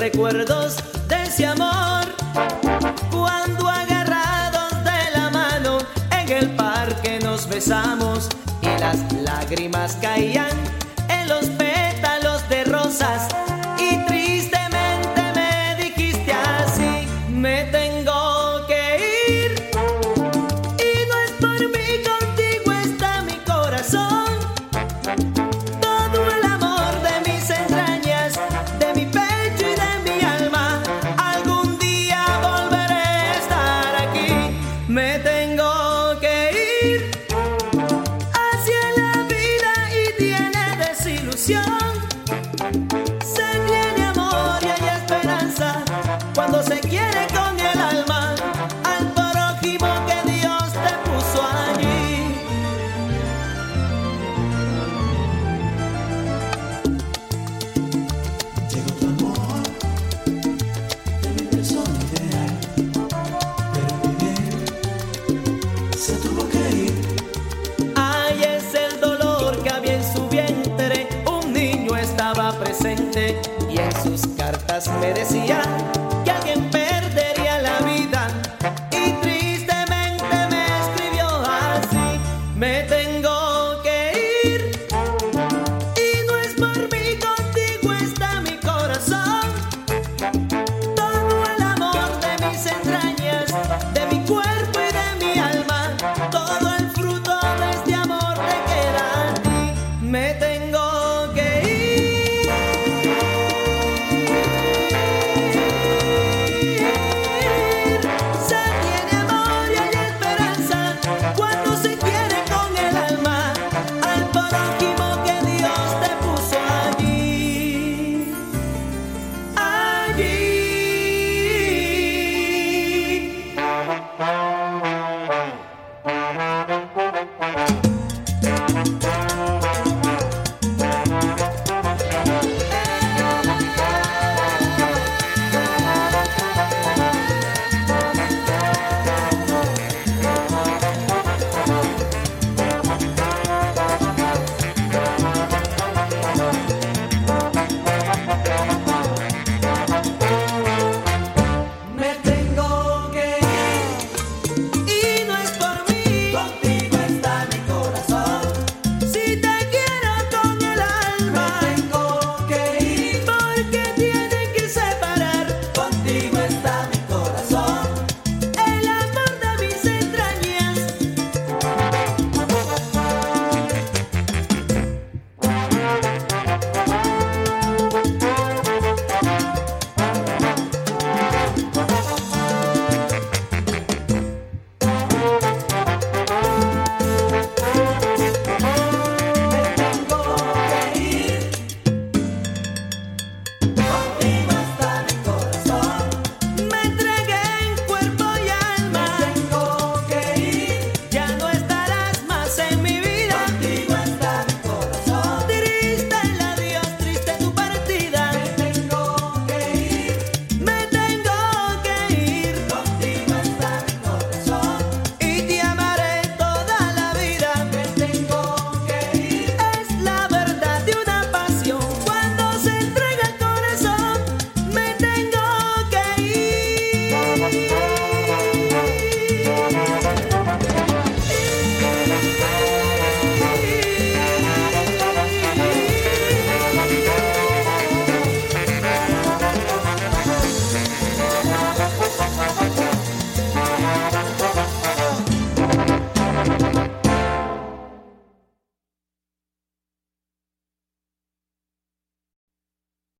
recuerdos de ese amor. Cuando agarrados de la mano en el parque nos besamos y las lágrimas caían en los 想 me decía